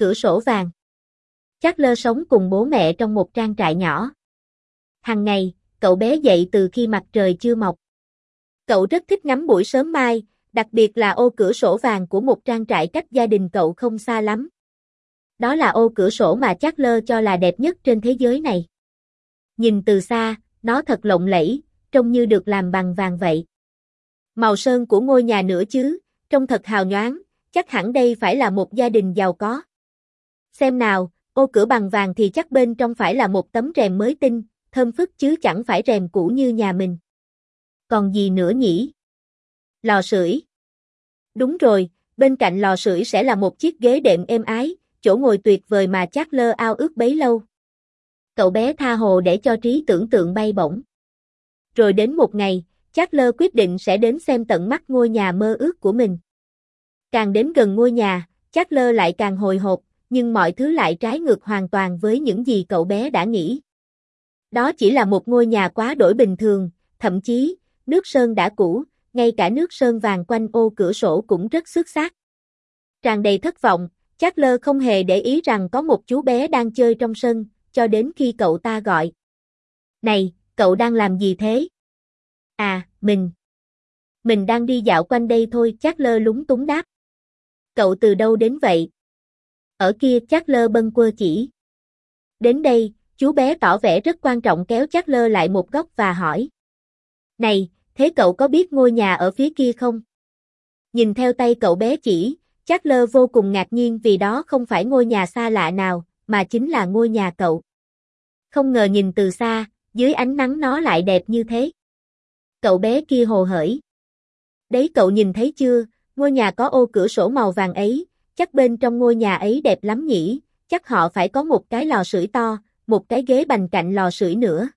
Cửa sổ vàng. Chắc lơ sống cùng bố mẹ trong một trang trại nhỏ. Hằng ngày, cậu bé dậy từ khi mặt trời chưa mọc. Cậu rất thích ngắm buổi sớm mai, đặc biệt là ô cửa sổ vàng của một trang trại cách gia đình cậu không xa lắm. Đó là ô cửa sổ mà chắc lơ cho là đẹp nhất trên thế giới này. Nhìn từ xa, nó thật lộng lẫy, trông như được làm bằng vàng vậy. Màu sơn của ngôi nhà nữa chứ, trông thật hào nhoáng, chắc hẳn đây phải là một gia đình giàu có. Xem nào, ô cửa bằng vàng thì chắc bên trong phải là một tấm rèm mới tinh, thơm phức chứ chẳng phải rèm cũ như nhà mình. Còn gì nữa nhỉ? Lò sưởi. Đúng rồi, bên cạnh lò sưởi sẽ là một chiếc ghế đệm êm ái, chỗ ngồi tuyệt vời mà chắc lơ ao ước bấy lâu. Cậu bé tha hồ để cho trí tưởng tượng bay bổng. Rồi đến một ngày, chắc lơ quyết định sẽ đến xem tận mắt ngôi nhà mơ ước của mình. Càng đến gần ngôi nhà, chắc lơ lại càng hồi hộp, nhưng mọi thứ lại trái ngược hoàn toàn với những gì cậu bé đã nghĩ. Đó chỉ là một ngôi nhà quá đổi bình thường, thậm chí, nước sơn đã cũ, ngay cả nước sơn vàng quanh ô cửa sổ cũng rất xuất sắc. Tràn đầy thất vọng, chắc lơ không hề để ý rằng có một chú bé đang chơi trong sân, cho đến khi cậu ta gọi. Này, cậu đang làm gì thế? À, mình. Mình đang đi dạo quanh đây thôi, chắc lơ lúng túng đáp. Cậu từ đâu đến vậy? Ở kia chắc lơ bân quơ chỉ. Đến đây, chú bé tỏ vẻ rất quan trọng kéo chắc lơ lại một góc và hỏi. Này, thế cậu có biết ngôi nhà ở phía kia không? Nhìn theo tay cậu bé chỉ, chắc lơ vô cùng ngạc nhiên vì đó không phải ngôi nhà xa lạ nào, mà chính là ngôi nhà cậu. Không ngờ nhìn từ xa, dưới ánh nắng nó lại đẹp như thế. Cậu bé kia hồ hởi. Đấy cậu nhìn thấy chưa, ngôi nhà có ô cửa sổ màu vàng ấy, chắc bên trong ngôi nhà ấy đẹp lắm nhỉ, chắc họ phải có một cái lò sưởi to, một cái ghế bành cạnh lò sưởi nữa.